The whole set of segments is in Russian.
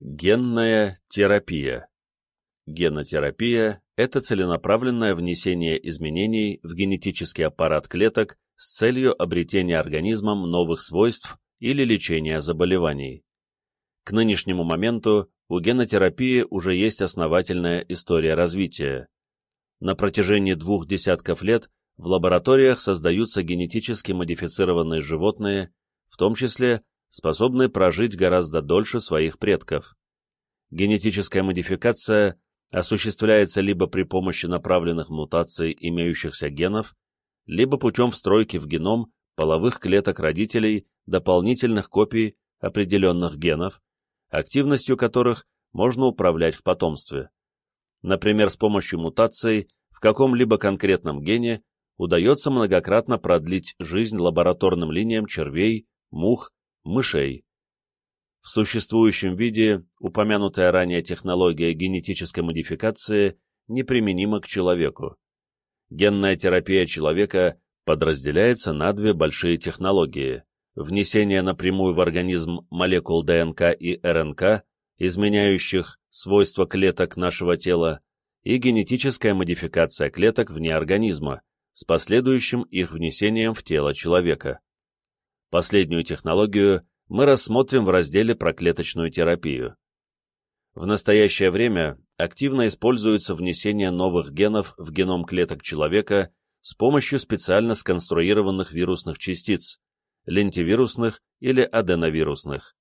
Генная терапия. Генотерапия – это целенаправленное внесение изменений в генетический аппарат клеток с целью обретения организмом новых свойств или лечения заболеваний. К нынешнему моменту у генотерапии уже есть основательная история развития. На протяжении двух десятков лет в лабораториях создаются генетически модифицированные животные, в том числе способные прожить гораздо дольше своих предков. Генетическая модификация осуществляется либо при помощи направленных мутаций имеющихся генов, либо путем встройки в геном половых клеток родителей дополнительных копий определенных генов, активностью которых можно управлять в потомстве. Например, с помощью мутаций в каком-либо конкретном гене удается многократно продлить жизнь лабораторным линиям червей, мух, мышей. В существующем виде упомянутая ранее технология генетической модификации неприменима к человеку. Генная терапия человека подразделяется на две большие технологии – внесение напрямую в организм молекул ДНК и РНК, изменяющих свойства клеток нашего тела, и генетическая модификация клеток вне организма, с последующим их внесением в тело человека. Последнюю технологию мы рассмотрим в разделе про клеточную терапию. В настоящее время активно используется внесение новых генов в геном клеток человека с помощью специально сконструированных вирусных частиц, лентивирусных или аденовирусных.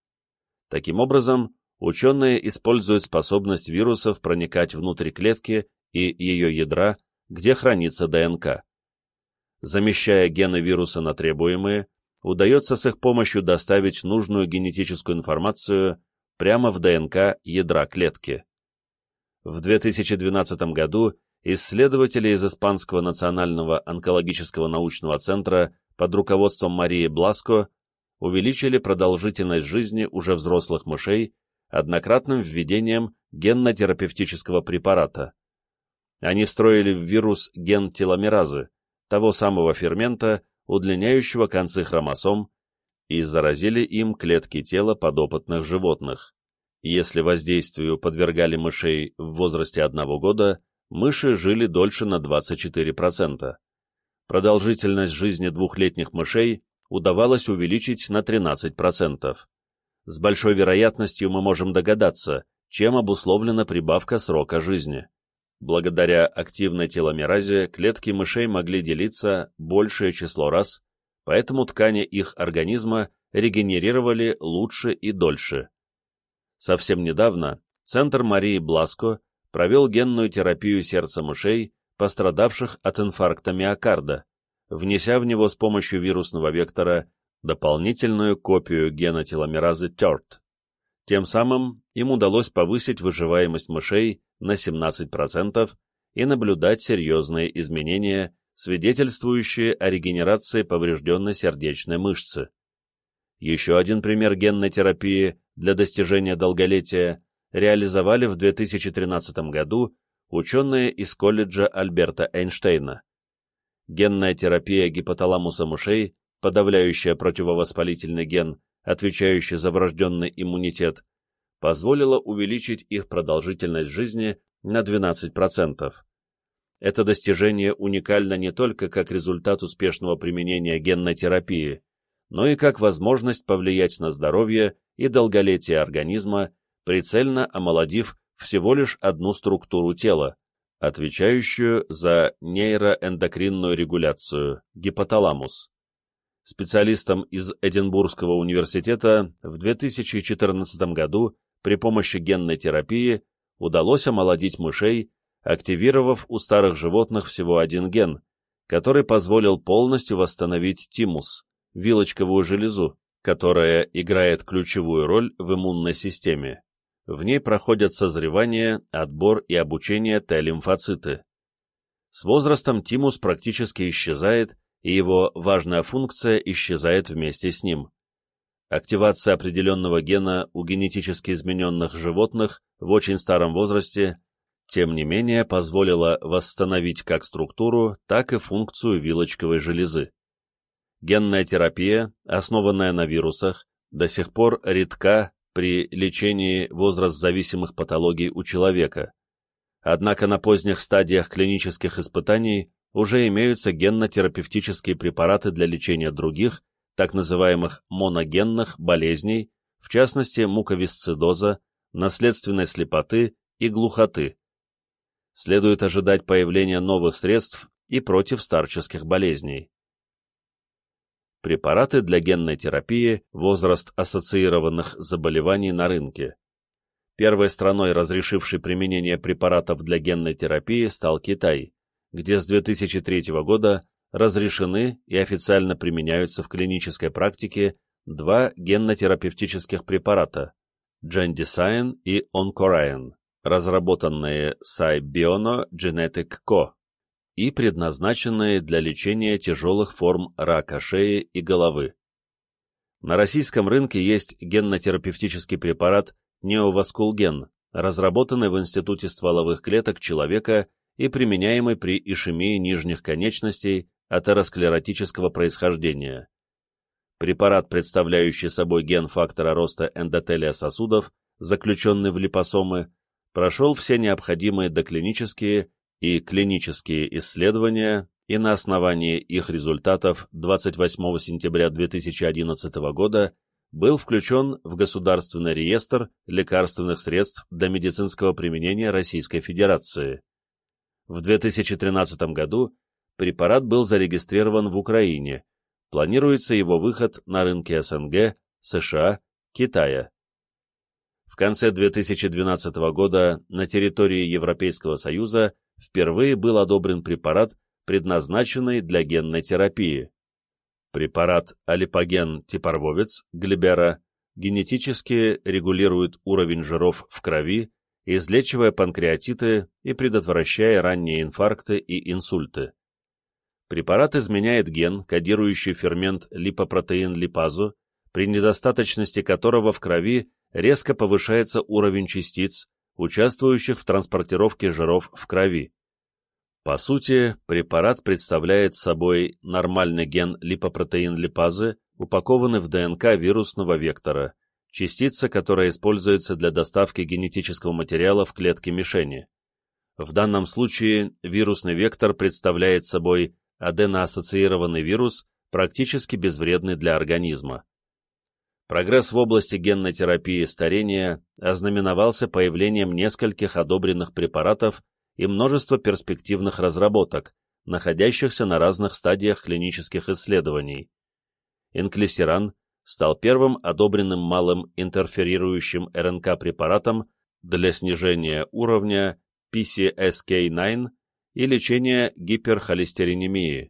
Таким образом, ученые используют способность вирусов проникать внутрь клетки и ее ядра, где хранится ДНК. Замещая гены вируса на требуемые, удается с их помощью доставить нужную генетическую информацию прямо в ДНК ядра клетки. В 2012 году исследователи из Испанского национального онкологического научного центра под руководством Марии Бласко увеличили продолжительность жизни уже взрослых мышей однократным введением генно-терапевтического препарата. Они встроили в вирус ген теломеразы, того самого фермента, удлиняющего концы хромосом, и заразили им клетки тела подопытных животных. Если воздействию подвергали мышей в возрасте одного года, мыши жили дольше на 24%. Продолжительность жизни двухлетних мышей удавалось увеличить на 13%. С большой вероятностью мы можем догадаться, чем обусловлена прибавка срока жизни. Благодаря активной теломеразе клетки мышей могли делиться большее число раз, поэтому ткани их организма регенерировали лучше и дольше. Совсем недавно Центр Марии Бласко провел генную терапию сердца мышей, пострадавших от инфаркта миокарда, внеся в него с помощью вирусного вектора дополнительную копию гена теломеразы TERT. Тем самым им удалось повысить выживаемость мышей на 17% и наблюдать серьезные изменения, свидетельствующие о регенерации поврежденной сердечной мышцы. Еще один пример генной терапии для достижения долголетия реализовали в 2013 году ученые из колледжа Альберта Эйнштейна. Генная терапия гипоталамуса мышей, подавляющая противовоспалительный ген, отвечающий за врожденный иммунитет, позволила увеличить их продолжительность жизни на 12%. Это достижение уникально не только как результат успешного применения генной терапии, но и как возможность повлиять на здоровье и долголетие организма, прицельно омолодив всего лишь одну структуру тела, отвечающую за нейроэндокринную регуляцию – гипоталамус специалистам из Эдинбургского университета в 2014 году при помощи генной терапии удалось омолодить мышей, активировав у старых животных всего один ген, который позволил полностью восстановить тимус, вилочковую железу, которая играет ключевую роль в иммунной системе. В ней проходят созревание, отбор и обучение Т-лимфоциты. С возрастом тимус практически исчезает, и его важная функция исчезает вместе с ним. Активация определенного гена у генетически измененных животных в очень старом возрасте, тем не менее, позволила восстановить как структуру, так и функцию вилочковой железы. Генная терапия, основанная на вирусах, до сих пор редка при лечении возраст-зависимых патологий у человека. Однако на поздних стадиях клинических испытаний уже имеются генно-терапевтические препараты для лечения других, так называемых моногенных болезней, в частности муковисцидоза, наследственной слепоты и глухоты. Следует ожидать появления новых средств и против старческих болезней. Препараты для генной терапии, возраст ассоциированных заболеваний на рынке. Первой страной, разрешившей применение препаратов для генной терапии, стал Китай, где с 2003 года разрешены и официально применяются в клинической практике два генно-терапевтических препарата – Gendesign и Oncorain, разработанные Cybiono Genetic Co. и предназначенные для лечения тяжелых форм рака шеи и головы. На российском рынке есть генно-терапевтический препарат Неоваскулген, разработанный в Институте стволовых клеток человека и применяемый при ишемии нижних конечностей атеросклеротического происхождения. Препарат, представляющий собой ген фактора роста эндотелия сосудов, заключенный в липосомы, прошел все необходимые доклинические и клинические исследования и на основании их результатов 28 сентября 2011 года был включен в Государственный реестр лекарственных средств для медицинского применения Российской Федерации. В 2013 году препарат был зарегистрирован в Украине, планируется его выход на рынки СНГ, США, Китая. В конце 2012 года на территории Европейского Союза впервые был одобрен препарат, предназначенный для генной терапии. Препарат алипоген-типорвовец Глибера генетически регулирует уровень жиров в крови, излечивая панкреатиты и предотвращая ранние инфаркты и инсульты. Препарат изменяет ген, кодирующий фермент липопротеин-липазу, при недостаточности которого в крови резко повышается уровень частиц, участвующих в транспортировке жиров в крови. По сути, препарат представляет собой нормальный ген липопротеин-липазы, упакованный в ДНК вирусного вектора, частица, которая используется для доставки генетического материала в клетки мишени. В данном случае вирусный вектор представляет собой аденоассоциированный вирус практически безвредный для организма. Прогресс в области генной терапии старения ознаменовался появлением нескольких одобренных препаратов и множества перспективных разработок, находящихся на разных стадиях клинических исследований. Инклисиран стал первым одобренным малым интерферирующим РНК-препаратом для снижения уровня PCSK9 и лечения гиперхолестеринемии.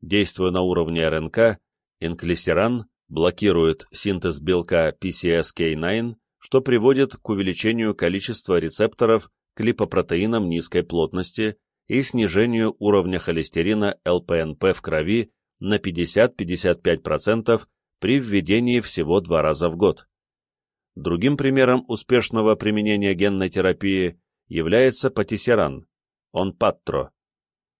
Действуя на уровне РНК, инклисеран блокирует синтез белка PCSK9, что приводит к увеличению количества рецепторов к липопротеинам низкой плотности и снижению уровня холестерина ЛПНП в крови на 50-55% при введении всего два раза в год. Другим примером успешного применения генной терапии является патисеран, он Паттро,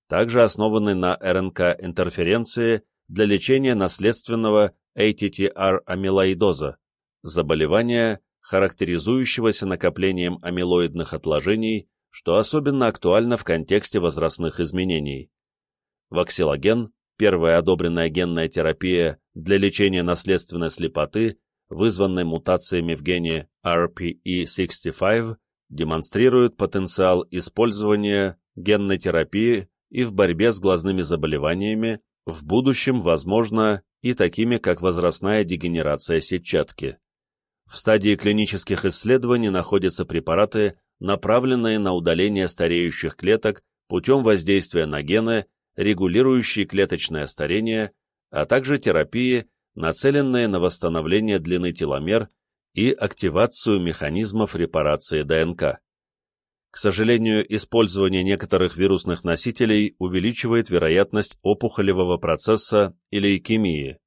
также основанный на РНК-интерференции для лечения наследственного ATTR-амилоидоза, заболевания, характеризующегося накоплением амилоидных отложений, что особенно актуально в контексте возрастных изменений. Ваксилоген – первая одобренная генная терапия для лечения наследственной слепоты, вызванной мутациями в гене RPE65, демонстрирует потенциал использования генной терапии и в борьбе с глазными заболеваниями, в будущем, возможно, и такими, как возрастная дегенерация сетчатки. В стадии клинических исследований находятся препараты, направленные на удаление стареющих клеток путем воздействия на гены, регулирующие клеточное старение, а также терапии, нацеленные на восстановление длины теломер и активацию механизмов репарации ДНК. К сожалению, использование некоторых вирусных носителей увеличивает вероятность опухолевого процесса или лейкемии.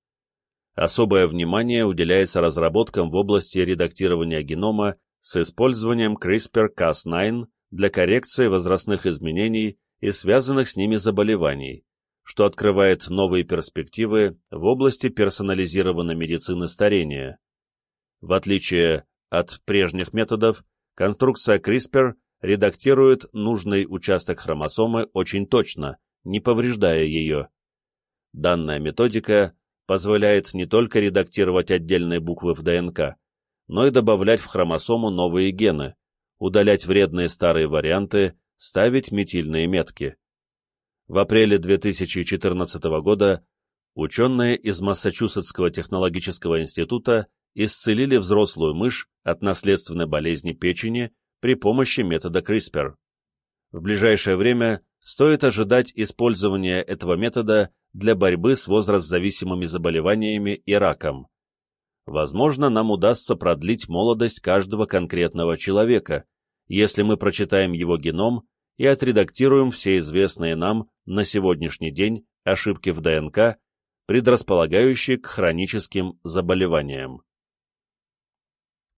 Особое внимание уделяется разработкам в области редактирования генома с использованием CRISPR-Cas9 для коррекции возрастных изменений и связанных с ними заболеваний, что открывает новые перспективы в области персонализированной медицины старения. В отличие от прежних методов, конструкция CRISPR редактирует нужный участок хромосомы очень точно, не повреждая ее. Данная методика позволяет не только редактировать отдельные буквы в ДНК, но и добавлять в хромосому новые гены, удалять вредные старые варианты, ставить метильные метки. В апреле 2014 года ученые из Массачусетского технологического института исцелили взрослую мышь от наследственной болезни печени при помощи метода CRISPR. В ближайшее время стоит ожидать использования этого метода для борьбы с возрастзависимыми заболеваниями и раком. Возможно, нам удастся продлить молодость каждого конкретного человека, если мы прочитаем его геном и отредактируем все известные нам на сегодняшний день ошибки в ДНК, предрасполагающие к хроническим заболеваниям.